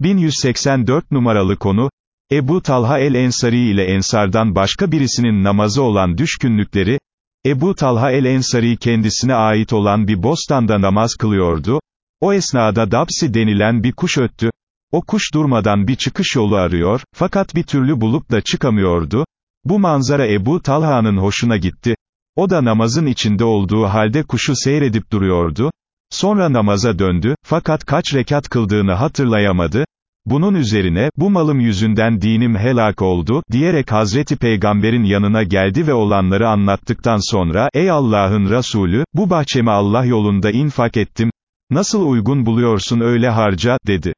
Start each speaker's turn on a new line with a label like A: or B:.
A: 1184 numaralı konu, Ebu Talha el-Ensari ile Ensardan başka birisinin namazı olan düşkünlükleri, Ebu Talha el-Ensari kendisine ait olan bir bostanda namaz kılıyordu, o esnada Dabsi denilen bir kuş öttü, o kuş durmadan bir çıkış yolu arıyor, fakat bir türlü bulup da çıkamıyordu, bu manzara Ebu Talha'nın hoşuna gitti, o da namazın içinde olduğu halde kuşu seyredip duruyordu, sonra namaza döndü, fakat kaç rekat kıldığını hatırlayamadı, bunun üzerine, bu malım yüzünden dinim helak oldu, diyerek Hazreti Peygamber'in yanına geldi ve olanları anlattıktan sonra, ey Allah'ın Resulü, bu bahçemi Allah yolunda infak ettim, nasıl uygun buluyorsun öyle harca, dedi.